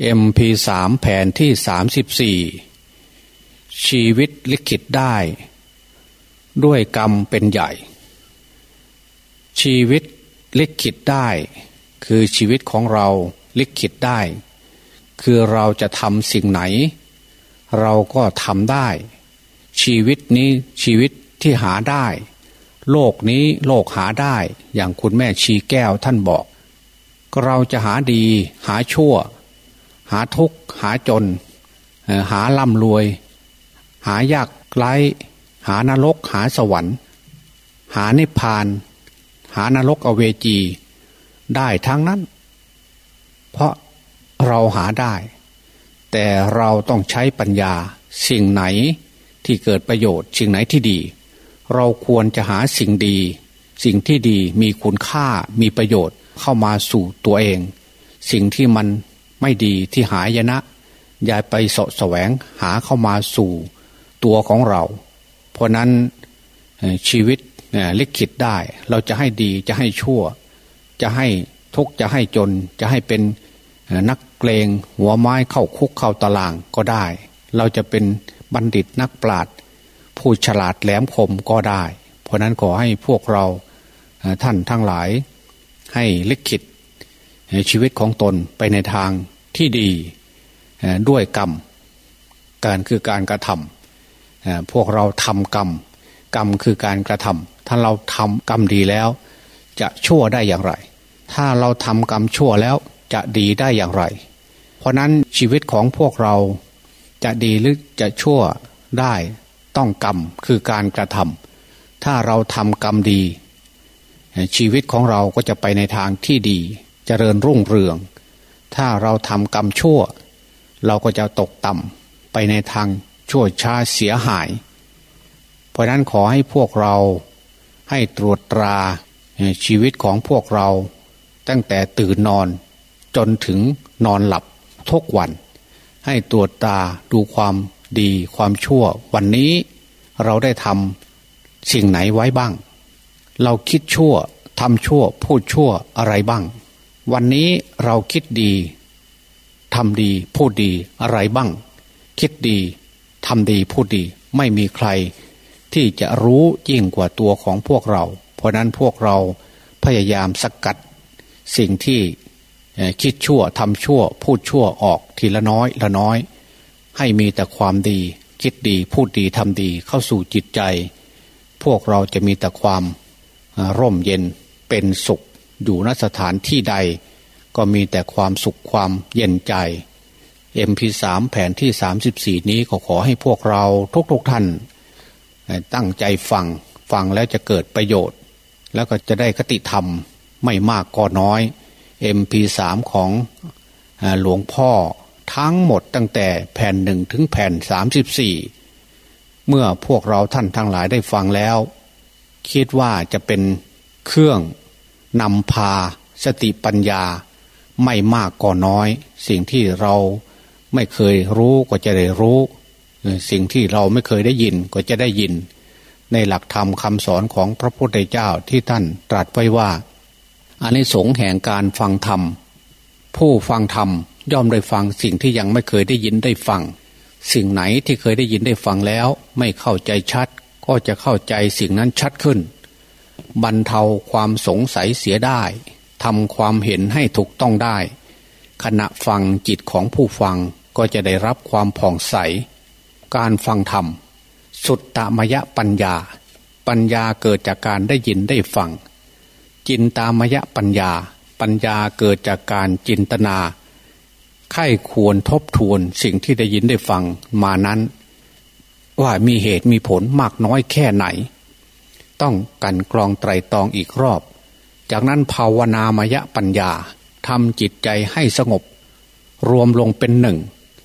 MP3 แผ่นที่สามสิบสี่ชีวิตลิขิตได้ ด้วยกรรมเป็นใหญ่ ชีวิตลิขิตได้ คือชีวิตของเราลิขิตได้ คือเราจะทำสิ่งไหน เราก็ทำได้ ชีวิตนี้ชีวิตที่หาได้ โลกนี้โลกหาได้อย่างคุณแม่ชีแก้วท่านบอก เราจะหาดีหาชั่ว หาทุกข์หาจน หาล่ำรวย หายากไร้หานรกหาสวรรค์ หานิพพาน หานรกอเวจี ได้ทั้งนั้น เพราะเราหาได้ แต่เราต้องใช้ปัญญาสิ่งไหนที่เกิดประโยชน์ สิ่งไหนที่ดี เราควรจะหาสิ่งดี สิ่งที่ดีมีคุณค่ามีประโยชน์เข้ามาสู่ตัวเอง สิ่งที่มัน ไม่ดีที่หายนะยายไปสะแสวงหาเข้ามาสู่ตัวของเรา เพราะนั้นชีวิตลิขิตได้ เราจะให้ดีจะให้ชั่ว จะให้ทุกจะให้จนจะให้เป็นนักเกรงหัวไม้เข้าคุกเข้าตารางก็ได้ เราจะเป็นบัณฑิตนักปราชญ์ผู้ฉลาดแหลมคมก็ได้ เพราะนั้นขอให้พวกเราท่านทั้งหลายให้ลิขิต ชีวิตของตนไปในทางที่ดีด้วยกรรม การคือการกระทำพวกเราทำกรรม กรรมคือการกระทำถ้าเราทำกรรมดีแล้ว จะชั่วได้อย่างไร ถ้าเราทำกรรมชั่วแล้วจะดีได้อย่างไร เพราะนั้นชีวิตของพวกเราจะดีหรือจะชั่วได้ต้องกรรมคือการกระทำถ้าเราทำกรรมดี ชีวิตของเราก็จะไปในทางที่ดี เจริญรุ่งเรือง ถ้าเราทำกรรมชั่ว เราก็จะตกต่ำไปในทางชั่วช้าเสียหาย เพราะนั้นขอให้พวกเราให้ตรวจตราชีวิตของพวกเรา ตั้งแต่ตื่นนอนจนถึงนอนหลับทุกวัน ให้ตรวจตาดูความดีความชั่ว วันนี้เราได้ทำสิ่งไหนไว้บ้าง เราคิดชั่วทำชั่วพูดชั่วอะไรบ้าง วันนี้เราคิดดีทำดีพูดดีอะไรบ้าง คิดดีทำดีพูดดี ไม่มีใคร ที่จะรู้ยิ่งกว่าตัวของพวกเรา เพราะนั้นพวกเราพยายามสกัดสิ่งที่คิดชั่วทำชั่ว พูดชั่วออกทีละน้อยละน้อย ให้มีแต่ความดี คิดดีพูดดีทำดีเข้าสู่จิตใจ พวกเราจะมีแต่ความร่มเย็นเป็นสุข อยู่ณสถานที่ใด ก็มีแต่ความสุขความเย็นใจ MP3 แผนที่ 34 นี้ก็ขอให้พวกเราทุกๆทท่าน ตั้งใจฟังฟังแล้วจะเกิดประโยชน์ แล้วก็จะได้คติธรรมไม่มากก็น้อย MP3 ของหลวงพ่อทั้งหมดตั้งแต่แผ่นหนึ่งถึงแผ่น 34 เมื่อพวกเราท่านทั้งหลายได้ฟังแล้ว คิดว่าจะเป็นเครื่อง นำพาสติปัญญาไม่มากก็น้อย สิ่งที่เราไม่เคยรู้ก็จะได้รู้ สิ่งที่เราไม่เคยได้ยินก็จะได้ยิน ในหลักธรรมคำสอนของพระพุทธเจ้าที่ท่านตรัสไว้ว่าอันนี้สงแห่งการฟังธรรม ผู้ฟังธรรมย่อมได้ฟังสิ่งที่ยังไม่เคยได้ยินได้ฟัง สิ่งไหนที่เคยได้ยินได้ฟังแล้ว ไม่เข้าใจชัด ก็จะเข้าใจสิ่งนั้นชัดขึ้น บรรเทาความสงสัยเสียได้ทำความเห็นให้ถูกต้องได้ ขณะฟังจิตของผู้ฟังก็จะได้รับความผ่องใส การฟังธรรม สุดตมยะปัญญา ปัญญาเกิดจากการได้ยินได้ฟัง จินตามยะปัญญา ปัญญาเกิดจากการจินตนาไข้ควรทบทวนสิ่งที่ได้ยินได้ฟังมานั้น ว่ามีเหตุมีผลมากน้อยแค่ไหน ต้องกันกรองไตรตองอีกรอบ จากนั้นภาวนามยะปัญญาทำจิตใจให้สงบ รวมลงเป็นหนึ่ง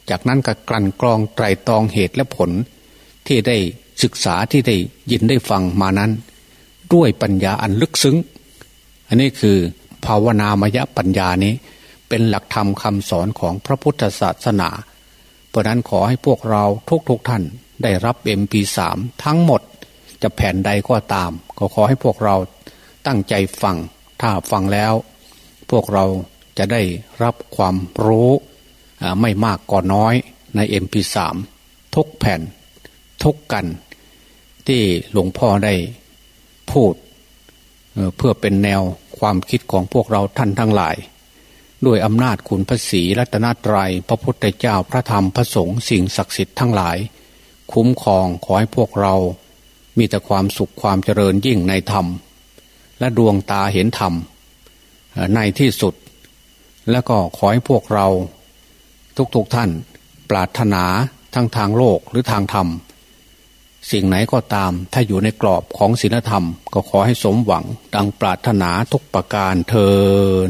จากนั้นก็กลั่นกรองไตรตองเหตุและผล ที่ได้ศึกษาที่ได้ยินได้ฟังมานั้น ด้วยปัญญาอันลึกซึ้ง อันนี้คือภาวนามยะปัญญานี้ เป็นหลักธรรมคำสอนของพระพุทธศาสนา เพราะนั้นขอให้พวกเราทุกๆทท่านได้รับเอ็มพีสามทั้งหมด จะแผ่นใดก็ตาม ก็ขอให้พวกเราตั้งใจฟัง ถ้าฟังแล้ว พวกเราจะได้รับความรู้ไม่มากก็น้อยใน MP3 ทุกแผ่น ทุกกัน ที่หลวงพ่อได้พูดเพื่อเป็นแนวความคิดของพวกเราท่านทั้งหลาย ด้วยอำนาจคุณพระศีรัตนตรยัย พระพุทธเจ้าพระธรรมพระสงฆ์สิ่งศักดิ์สิทธิ์ทั้งหลาย คุ้มครองขอให้พวกเรา มีแต่ความสุขความเจริญยิ่งในธรรม และดวงตาเห็นธรรมในที่สุด แล้วก็ขอให้พวกเราทุกๆทท่าน ปรารถนาทั้งทางโลกหรือทางธรรม สิ่งไหนก็ตาม ถ้าอยู่ในกรอบของศีลธรรม ก็ขอให้สมหวังดังปรารถนาทุกประการเทิน